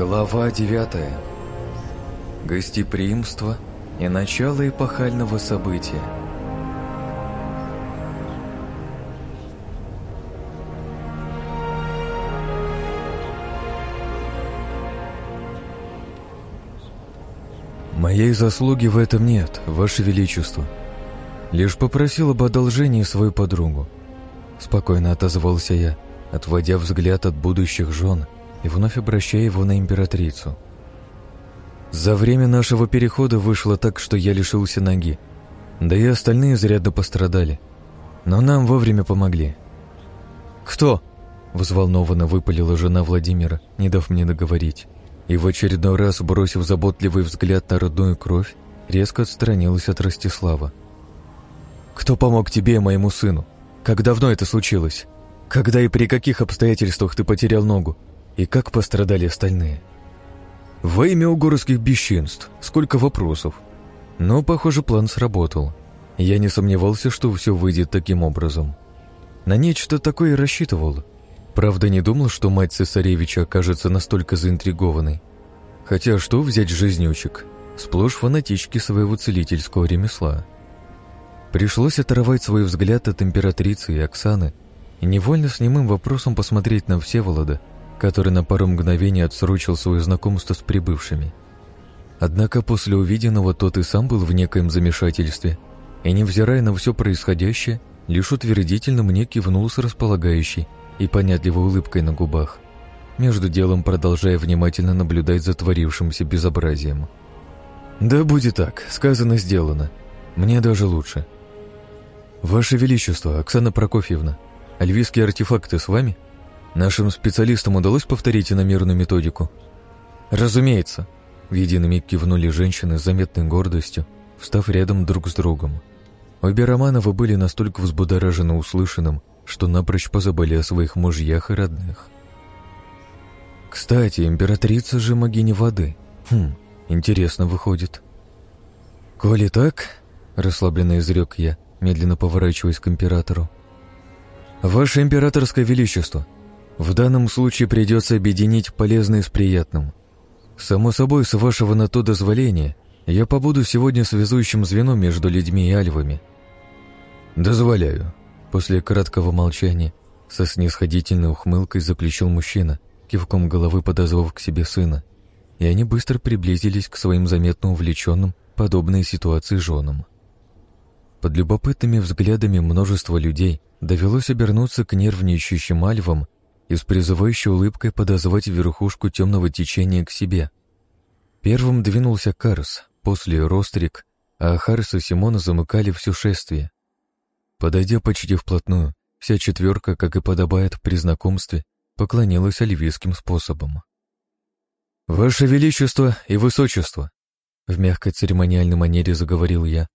Глава девятая. Гостеприимство и начало эпохального события. Моей заслуги в этом нет, Ваше Величество. Лишь попросил об одолжении свою подругу. Спокойно отозвался я, отводя взгляд от будущих жен и вновь обращая его на императрицу. За время нашего перехода вышло так, что я лишился ноги, да и остальные изрядно пострадали. Но нам вовремя помогли. «Кто?» — взволнованно выпалила жена Владимира, не дав мне договорить. И в очередной раз, бросив заботливый взгляд на родную кровь, резко отстранилась от Ростислава. «Кто помог тебе и моему сыну? Как давно это случилось? Когда и при каких обстоятельствах ты потерял ногу? И как пострадали остальные? Во имя угорских бесчинств. Сколько вопросов. Но, похоже, план сработал. Я не сомневался, что все выйдет таким образом. На нечто такое рассчитывал. Правда, не думал, что мать цесаревича окажется настолько заинтригованной. Хотя что взять жизнючек? Сплошь фанатички своего целительского ремесла. Пришлось оторвать свой взгляд от императрицы и Оксаны и невольно с немым вопросом посмотреть на Всеволода, который на пару мгновений отсрочил свое знакомство с прибывшими. Однако после увиденного тот и сам был в некоем замешательстве, и, невзирая на все происходящее, лишь утвердительно мне кивнул с располагающей и понятливой улыбкой на губах, между делом продолжая внимательно наблюдать за творившимся безобразием. «Да будет так, сказано, сделано. Мне даже лучше. Ваше Величество, Оксана Прокофьевна, альвийские артефакты с вами?» Нашим специалистам удалось повторить иномерную методику? Разумеется. В единый миг кивнули женщины с заметной гордостью, встав рядом друг с другом. Обе Романовы были настолько взбудоражены услышанным, что напрочь позабыли о своих мужьях и родных. Кстати, императрица же могини воды. Хм, интересно выходит. Коли так, расслабленно изрек я, медленно поворачиваясь к императору. Ваше императорское величество, в данном случае придется объединить полезное с приятным. Само собой, с вашего на то дозволения, я побуду сегодня связующим звеном между людьми и альвами. Дозволяю. После краткого молчания со снисходительной ухмылкой заключил мужчина, кивком головы подозвав к себе сына, и они быстро приблизились к своим заметно увлеченным подобной ситуации женам. Под любопытными взглядами множества людей довелось обернуться к нервничающим альвам и с призывающей улыбкой подозвать верхушку темного течения к себе. Первым двинулся Карс, после Рострик, а Харс и Симона замыкали все шествие. Подойдя почти вплотную, вся четверка, как и подобает при знакомстве, поклонилась альвийским способом. «Ваше Величество и Высочество!» В мягкой церемониальной манере заговорил я.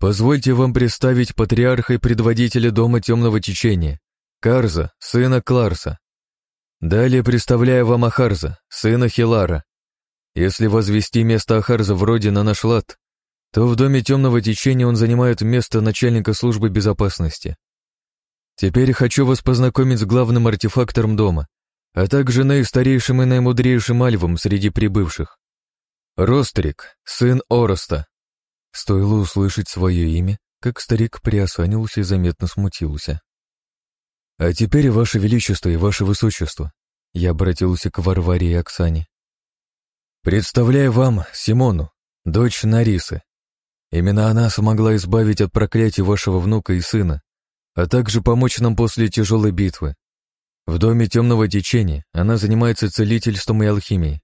«Позвольте вам представить патриарха и предводителя Дома Темного Течения, Карза, сына Кларса. Далее представляю вам Ахарза, сына Хилара. Если возвести место Ахарза вроде на наш лад, то в доме темного течения он занимает место начальника службы безопасности. Теперь хочу вас познакомить с главным артефактором дома, а также наистарейшим и наимудрейшим альвом среди прибывших. Рострик, сын Ороста. Стоило услышать свое имя, как старик приосанился и заметно смутился. «А теперь, Ваше Величество и Ваше Высочество», я обратился к Варваре и Оксане. «Представляю вам Симону, дочь Нарисы. Именно она смогла избавить от проклятий вашего внука и сына, а также помочь нам после тяжелой битвы. В доме темного течения она занимается целительством и алхимией.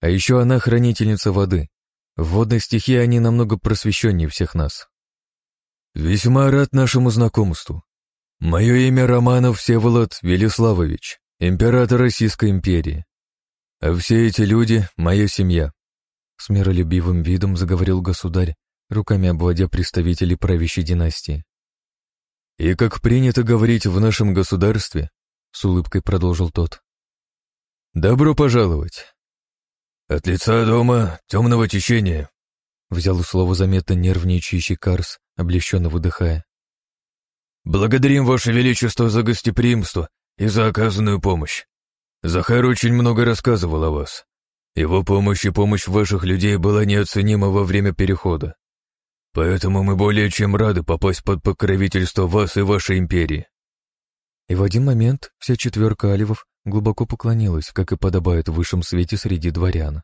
А еще она хранительница воды. В водной стихии они намного просвещеннее всех нас. Весьма рад нашему знакомству. Мое имя Романов Всеволод Велиславович, император Российской империи. А все эти люди — моя семья. С миролюбивым видом заговорил государь, руками обводя представителей правящей династии. И как принято говорить в нашем государстве, с улыбкой продолжил тот. Добро пожаловать. От лица дома темного течения, взял слово заметно нервничающий Карс, облегченно выдыхая. Благодарим, Ваше Величество, за гостеприимство и за оказанную помощь. Захар очень много рассказывал о вас. Его помощь и помощь ваших людей была неоценима во время перехода. Поэтому мы более чем рады попасть под покровительство вас и вашей империи. И в один момент вся четверка аливов глубоко поклонилась, как и подобает в высшем свете среди дворян.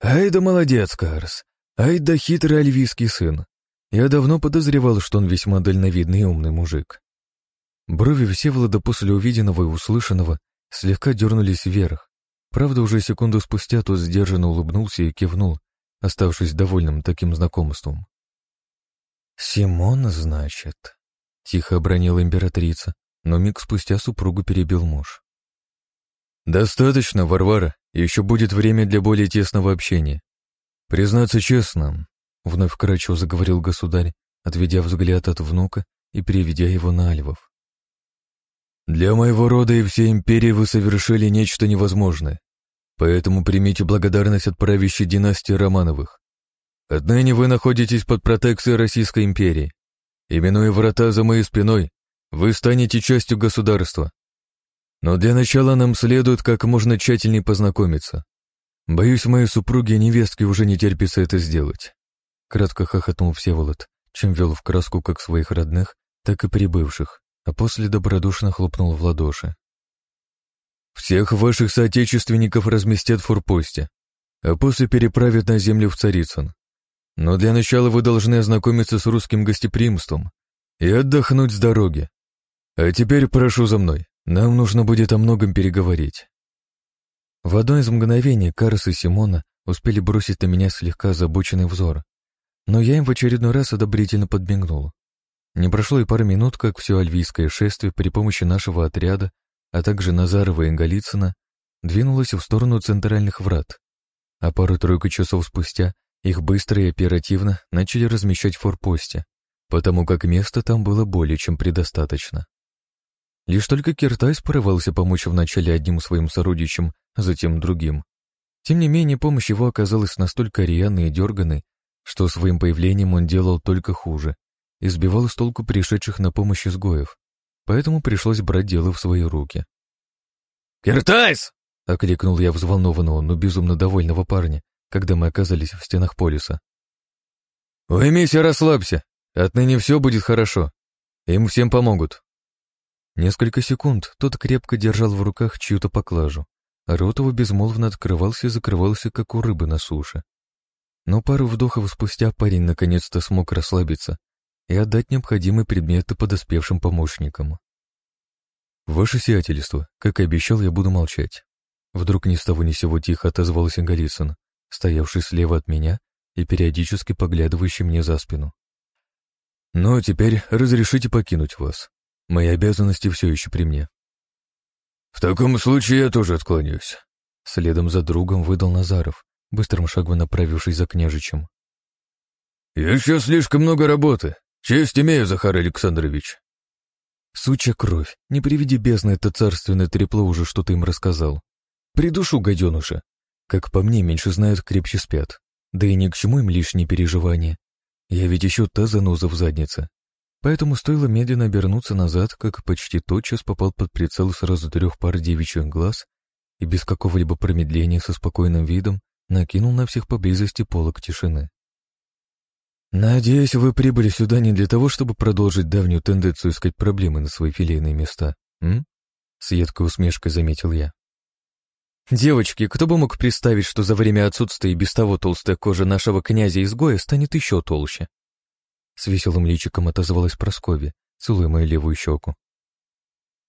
«Ай да молодец, Карс! Ай да хитрый альвийский сын! Я давно подозревал, что он весьма дальновидный и умный мужик». Брови Всеволода после увиденного и услышанного слегка дернулись вверх. Правда, уже секунду спустя тот сдержанно улыбнулся и кивнул, оставшись довольным таким знакомством. «Симон, значит?» — тихо обронила императрица, но миг спустя супругу перебил муж. «Достаточно, Варвара, еще будет время для более тесного общения. Признаться честно, — вновь вкратчиво заговорил государь, отведя взгляд от внука и переведя его на Альвов. «Для моего рода и всей империи вы совершили нечто невозможное, поэтому примите благодарность от правящей династии Романовых. Отныне вы находитесь под протекцией Российской империи. Именуя врата за моей спиной, вы станете частью государства. Но для начала нам следует как можно тщательнее познакомиться. Боюсь, моей супруге и невестке уже не терпится это сделать. Кратко хохотнул Всеволод, чем вел в краску как своих родных, так и прибывших, а после добродушно хлопнул в ладоши. «Всех ваших соотечественников разместят в форпосте, а после переправят на землю в Царицын. Но для начала вы должны ознакомиться с русским гостеприимством и отдохнуть с дороги. А теперь прошу за мной. Нам нужно будет о многом переговорить. В одно из мгновений Карс и Симона успели бросить на меня слегка озабоченный взор, но я им в очередной раз одобрительно подмигнул. Не прошло и пары минут, как все альвийское шествие при помощи нашего отряда, а также Назарова и Голицына, двинулось в сторону центральных врат, а пару-тройку часов спустя их быстро и оперативно начали размещать в форпосте, потому как места там было более чем предостаточно. Лишь только Киртайс порывался помочь вначале одним своим сородичам, затем другим. Тем не менее, помощь его оказалась настолько рьяной и дерганой, что своим появлением он делал только хуже и сбивал с толку пришедших на помощь изгоев, поэтому пришлось брать дело в свои руки. «Киртайс!» — окликнул я взволнованного, но безумно довольного парня, когда мы оказались в стенах полиса. «Уймись и расслабься. Отныне все будет хорошо. Им всем помогут. Несколько секунд тот крепко держал в руках чью-то поклажу, а рот его безмолвно открывался и закрывался, как у рыбы на суше. Но пару вдохов спустя парень наконец-то смог расслабиться и отдать необходимые предметы подоспевшим помощникам. «Ваше сиятельство, как и обещал, я буду молчать». Вдруг ни с того ни сего тихо отозвался Голицын, стоявший слева от меня и периодически поглядывающий мне за спину. «Ну, а теперь разрешите покинуть вас. Мои обязанности все еще при мне. В таком случае я тоже отклонюсь. Следом за другом выдал Назаров, быстрым шагом направившись за княжичем. Еще слишком много работы. Честь имею, Захар Александрович. Сучья кровь, не приведи бездны это царственное трепло уже что-то им рассказал. Придушу гаденуша. Как по мне, меньше знают, крепче спят. Да и ни к чему им лишние переживания. Я ведь еще та заноза в заднице. Поэтому стоило медленно обернуться назад, как почти тотчас попал под прицел сразу трех пар девичьих глаз и без какого-либо промедления со спокойным видом накинул на всех поблизости полок тишины. «Надеюсь, вы прибыли сюда не для того, чтобы продолжить давнюю тенденцию искать проблемы на свои филейные места, м?» С едкой усмешкой заметил я. «Девочки, кто бы мог представить, что за время отсутствия и без того толстая кожа нашего князя-изгоя станет еще толще?» С веселым личиком отозвалась Прасковья, целуя мою левую щеку.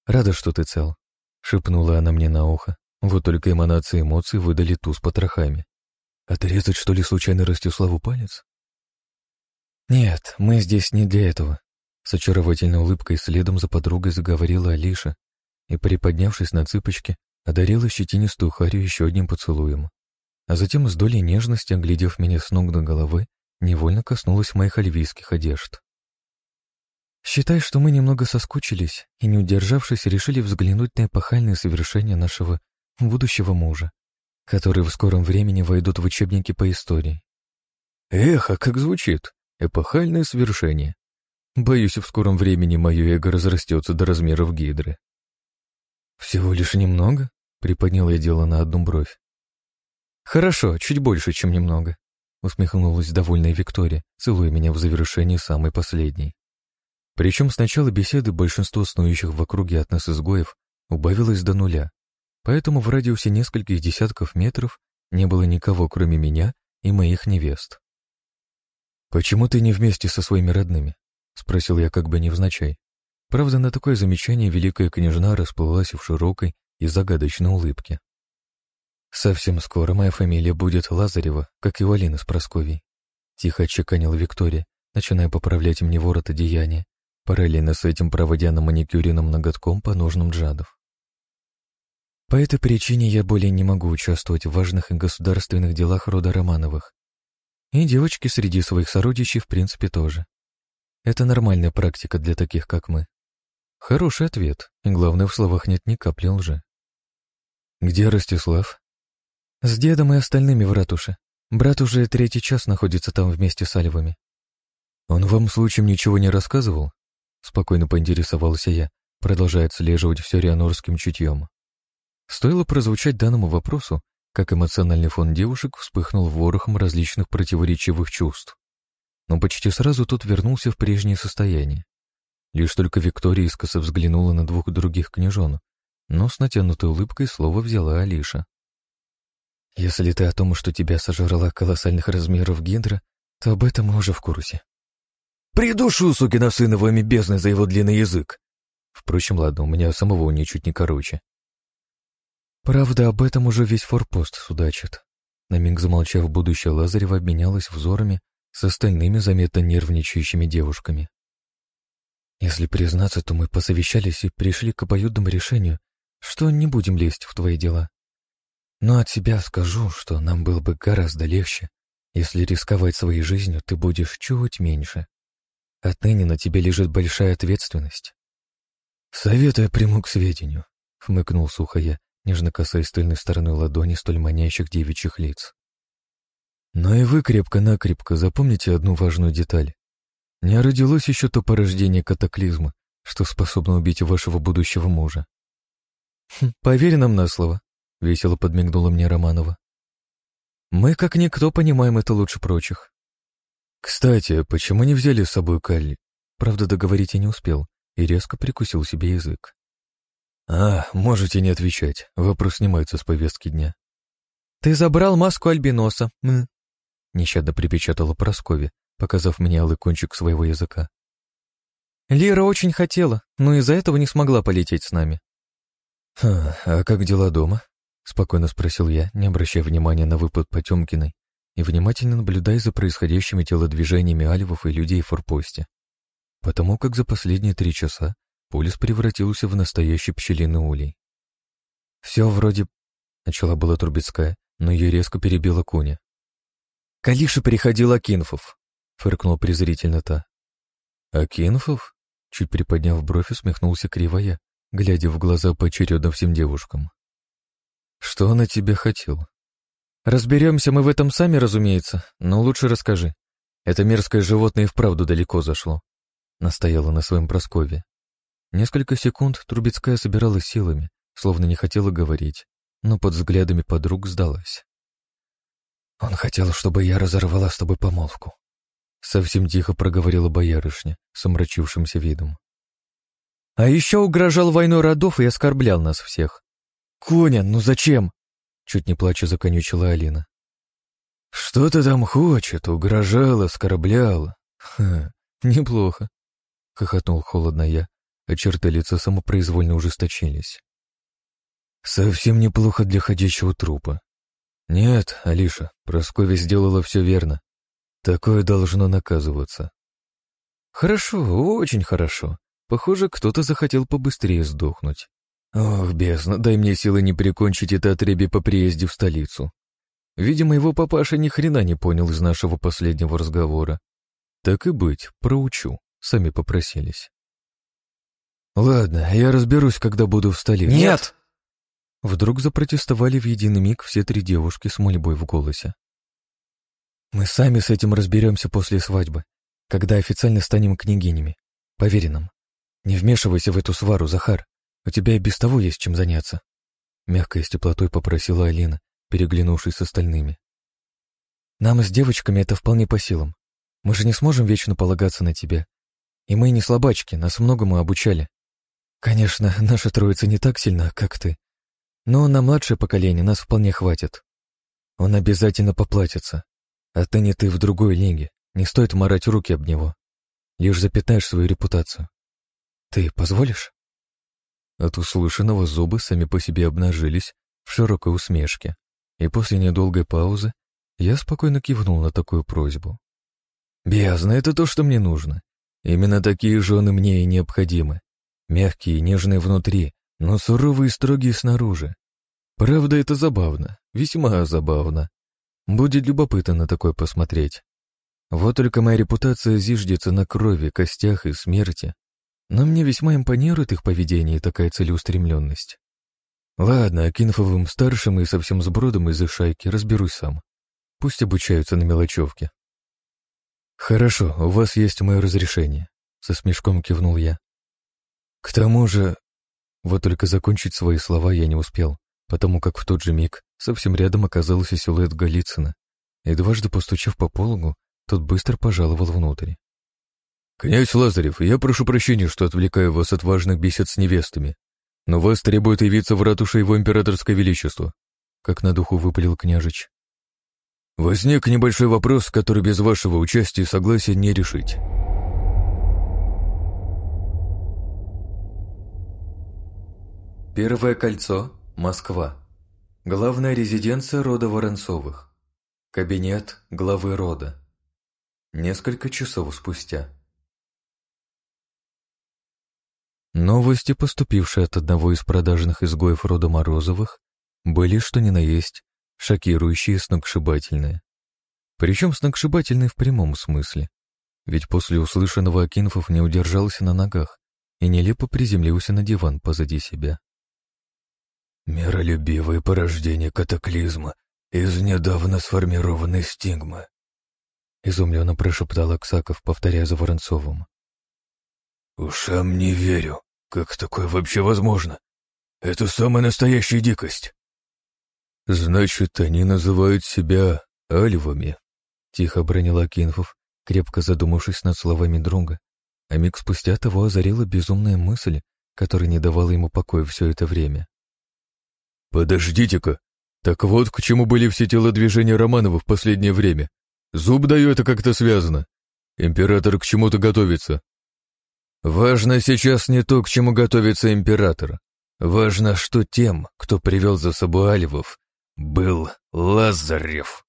«Рада, что ты цел», — шепнула она мне на ухо. Вот только эманации эмоций выдали туз потрохами. «Отрезать, что ли, случайно Ростиславу палец?» «Нет, мы здесь не для этого», — с очаровательной улыбкой следом за подругой заговорила Алиша и, приподнявшись на цыпочки, одарила щетинистую Харю еще одним поцелуем. А затем с долей нежности, оглядев меня с ног до головы, невольно коснулась моих альвийских одежд. Считай, что мы немного соскучились и, не удержавшись, решили взглянуть на эпохальные совершения нашего будущего мужа, которые в скором времени войдут в учебники по истории. Эх, а как звучит! Эпохальное совершение. Боюсь, в скором времени мое эго разрастется до размеров гидры. Всего лишь немного? Приподнял я дело на одну бровь. «Хорошо, чуть больше, чем немного», — усмехнулась довольная Виктория, целуя меня в завершении самой последней. Причем с начала беседы большинство снующих в округе от нас изгоев убавилось до нуля, поэтому в радиусе нескольких десятков метров не было никого, кроме меня и моих невест. «Почему ты не вместе со своими родными?» — спросил я как бы невзначай. Правда, на такое замечание великая княжна расплылась в широкой и загадочной улыбке. «Совсем скоро моя фамилия будет Лазарева, как и у Алины с Просковьей», — тихо отчеканила Виктория, начиная поправлять мне ворот одеяния, параллельно с этим проводя на маникюренным ноготком по ножным джадов. По этой причине я более не могу участвовать в важных и государственных делах рода Романовых. И девочки среди своих сородичей в принципе тоже. Это нормальная практика для таких, как мы. Хороший ответ, и главное, в словах нет ни капли лжи. «Где Ростислав?» «С дедом и остальными в ратуше. Брат уже третий час находится там вместе с Альвами». «Он вам случаем ничего не рассказывал?» Спокойно поинтересовался я, продолжая отслеживать все рианорским чутьем. Стоило прозвучать данному вопросу, как эмоциональный фон девушек вспыхнул ворохом различных противоречивых чувств. Но почти сразу тот вернулся в прежнее состояние. Лишь только Виктория искоса взглянула на двух других княжон, но с натянутой улыбкой слово взяла Алиша. «Если ты о том, что тебя сожрала колоссальных размеров гидра, то об этом мы уже в курсе». «Придушу, сукина сына, вами бездны за его длинный язык!» Впрочем, ладно, у меня самого ничуть не короче. Правда, об этом уже весь форпост судачит. На миг замолчав, будущее Лазарева обменялась взорами с остальными заметно нервничающими девушками. Если признаться, то мы посовещались и пришли к обоюдному решению, что не будем лезть в твои дела. Но от себя скажу, что нам было бы гораздо легче, если рисковать своей жизнью ты будешь чуть меньше. Отныне на тебе лежит большая ответственность. Совет я приму к сведению, — хмыкнул сухо я, нежно касаясь тыльной стороной ладони столь манящих девичьих лиц. Но и вы крепко-накрепко запомните одну важную деталь. Не родилось еще то порождение катаклизма, что способно убить вашего будущего мужа. «Хм, «Поверь нам на слово», — весело подмигнула мне Романова. «Мы, как никто, понимаем это лучше прочих». «Кстати, почему не взяли с собой Калли?» Правда, договорить я не успел и резко прикусил себе язык. «А, можете не отвечать. Вопрос снимается с повестки дня». «Ты забрал маску альбиноса», м нещадно припечатала Прасковья, показав мне алый кончик своего языка. «Лира очень хотела, но из-за этого не смогла полететь с нами». «А, а как дела дома?» — спокойно спросил я, не обращая внимания на выпад Потемкиной и внимательно наблюдая за происходящими телодвижениями альвов и людей в форпосте. Потому как за последние три часа Полис превратился в настоящий пчелиный улей. «Все вроде...» — начала была Трубецкая, но ее резко перебила Куня. «Калиша переходил Акинфов», — фыркнул презрительно та. «Акинфов?» — чуть приподняв бровь, усмехнулся кривая, глядя в глаза поочередно всем девушкам. «Что он от тебя хотел?» «Разберемся мы в этом сами, разумеется, но лучше расскажи. Это мерзкое животное и вправду далеко зашло», — настояла на своем Проскове. Несколько секунд Трубецкая собиралась силами, словно не хотела говорить, но под взглядами подруг сдалась. «Он хотел, чтобы я разорвала с тобой помолвку», — совсем тихо проговорила боярышня с омрачившимся видом. «А еще угрожал войной родов и оскорблял нас всех. Коня, ну зачем?» — чуть не плача законючила Алина. «Что ты там хочет? Угрожала, оскорбляла. Ха, неплохо», — хохотнул холодно я, а черты лица самопроизвольно ужесточились. Совсем неплохо для ходячего трупа. Нет, Алиша, Прасковья сделала все верно. Такое должно наказываться. Хорошо, очень хорошо. Похоже, кто-то захотел побыстрее сдохнуть. Ох, бездна, дай мне силы не прикончить это отребье по приезде в столицу. Видимо, его папаша ни хрена не понял из нашего последнего разговора. Так и быть, проучу, сами попросились. «Ладно, я разберусь, когда буду в столице». «Нет!» Вдруг запротестовали в единый миг все три девушки с мольбой в голосе. «Мы сами с этим разберемся после свадьбы, когда официально станем княгинями. Поверь нам. Не вмешивайся в эту свару, Захар. У тебя и без того есть чем заняться». Мягко и с теплотой попросила Алина, переглянувшись с остальными. «Нам с девочками это вполне по силам. Мы же не сможем вечно полагаться на тебя. И мы не слабачки, нас многому обучали. Конечно, наша троица не так сильна, как ты. Но на младшее поколение нас вполне хватит. Он обязательно поплатится. А ты не ты в другой лиге. Не стоит морать руки об него. Лишь запятаешь свою репутацию. Ты позволишь?» От услышанного зубы сами по себе обнажились в широкой усмешке, и после недолгой паузы я спокойно кивнул на такую просьбу. «Бездна — это то, что мне нужно. Именно такие жены мне и необходимы. Мягкие и нежные внутри, но суровые и строгие снаружи. Правда, это забавно, весьма забавно. Будет любопытно на такое посмотреть. Вот только моя репутация зиждется на крови, костях и смерти, но мне весьма импонирует их поведение и такая целеустремленность. Ладно, Акинфовым старшим и совсем с бродом из их шайки разберусь сам. Пусть обучаются на мелочевке. Хорошо, у вас есть мое разрешение, со смешком кивнул я. К тому же... Вот только закончить свои слова я не успел, потому как в тот же миг совсем рядом оказался силуэт Голицына, и дважды постучав по пологу, тот быстро пожаловал внутрь. «Князь Лазарев, я прошу прощения, что отвлекаю вас от важных бесед с невестами, но вас требует явиться в ратуше его императорское величество», как на духу выпалил княжич. «Возник небольшой вопрос, который без вашего участия и согласия не решить». Первое кольцо, Москва. Главная резиденция рода Воронцовых. Кабинет главы рода. Несколько часов спустя. Новости, поступившие от одного из продажных изгоев рода Морозовых, были, что ни на есть, шокирующие и сногсшибательные. Причем сногсшибательные в прямом смысле. Ведь после услышанного Акинфов не удержался на ногах и нелепо приземлился на диван позади себя. «Миролюбивое порождение катаклизма из недавно сформированной стигмы», изумленно прошептал Аксаков, повторяя за Воронцовым. «Ушам не верю. Как такое вообще возможно? Это самая настоящая дикость. Значит, они называют себя альвами, тихо бронил Акинфов, крепко задумавшись над словами друга, а миг спустя того озарила безумная мысль, которая не давала ему покоя все это время. «Подождите-ка, так вот к чему были все телодвижения Романова в последнее время. Зуб даю, это как-то связано. Император к чему-то готовится, Важно сейчас не то, к чему готовится император. Важно, что тем, кто привел за собой Альвов, был Лазарев.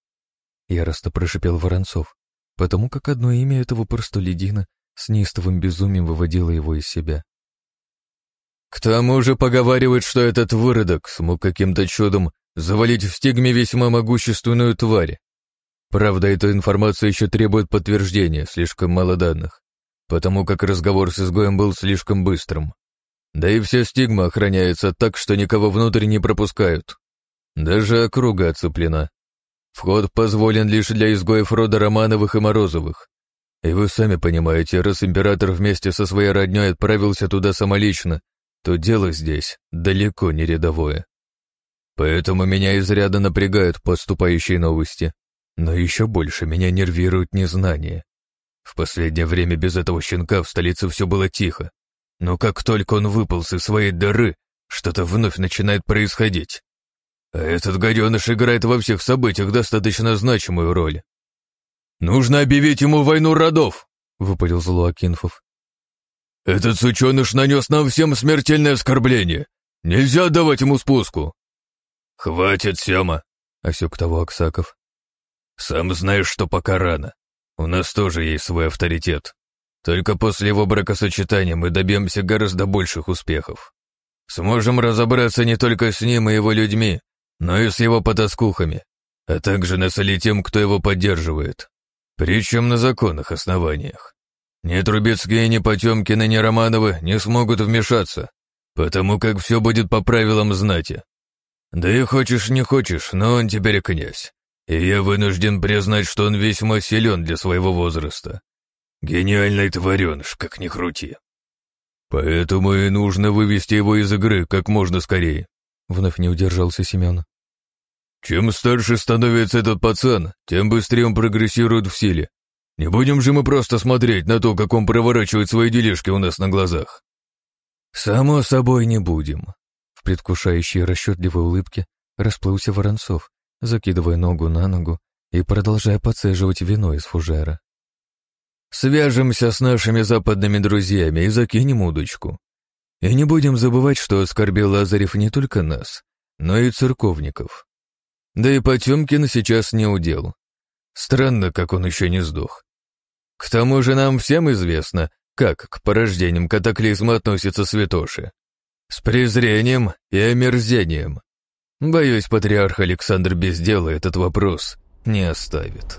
Яростно прошипел Воронцов, потому как одно имя этого простолюдина с неистовым безумием выводило его из себя. К тому же поговаривают, что этот выродок смог каким-то чудом завалить в стигме весьма могущественную тварь. Правда, эта информация еще требует подтверждения, слишком мало данных потому как разговор с изгоем был слишком быстрым. Да и вся стигма охраняется так, что никого внутрь не пропускают. Даже округа оцеплена. Вход позволен лишь для изгоев рода Романовых и Морозовых. И вы сами понимаете, раз император вместе со своей роднёй отправился туда самолично, то дело здесь далеко не рядовое. Поэтому меня изрядно напрягают поступающие новости, но еще больше меня нервирует незнание. В последнее время без этого щенка в столице все было тихо. Но как только он выполз из своей дыры, что-то вновь начинает происходить. А этот гаденыш играет во всех событиях достаточно значимую роль. «Нужно объявить ему войну родов!» — выпалил зло Акинфов. «Этот сученыш нанес нам всем смертельное оскорбление. Нельзя давать ему спуску!» «Хватит, Сема!» — осек того Аксаков. «Сам знаешь, что пока рано. У нас тоже есть свой авторитет. Только после его бракосочетания мы добьемся гораздо больших успехов. Сможем разобраться не только с ним и его людьми, но и с его потаскухами, а также насолить тем, кто его поддерживает. Причем на законных основаниях. Ни Трубецкие, ни Потемкины, ни Романовы не смогут вмешаться, потому как все будет по правилам знати. Да и хочешь не хочешь, но он теперь князь. И я вынужден признать, что он весьма силен для своего возраста. Гениальный твареныш, как ни крути. Поэтому и нужно вывести его из игры как можно скорее. Вновь не удержался Семен. Чем старше становится этот пацан, тем быстрее он прогрессирует в силе. Не будем же мы просто смотреть на то, как он проворачивает свои делишки у нас на глазах. Само собой не будем. В предвкушающей расчетливой улыбке расплылся Воронцов, закидывая ногу на ногу и продолжая подцеживать вино из фужера. Свяжемся с нашими западными друзьями и закинем удочку. И не будем забывать, что оскорбил Лазарев не только нас, но и церковников. Да и Потемкин сейчас не удел. Странно, как он еще не сдох. К тому же нам всем известно, как к порождениям катаклизма относятся святоши. С презрением и омерзением. Боюсь, патриарх Александр без дела этот вопрос не оставит.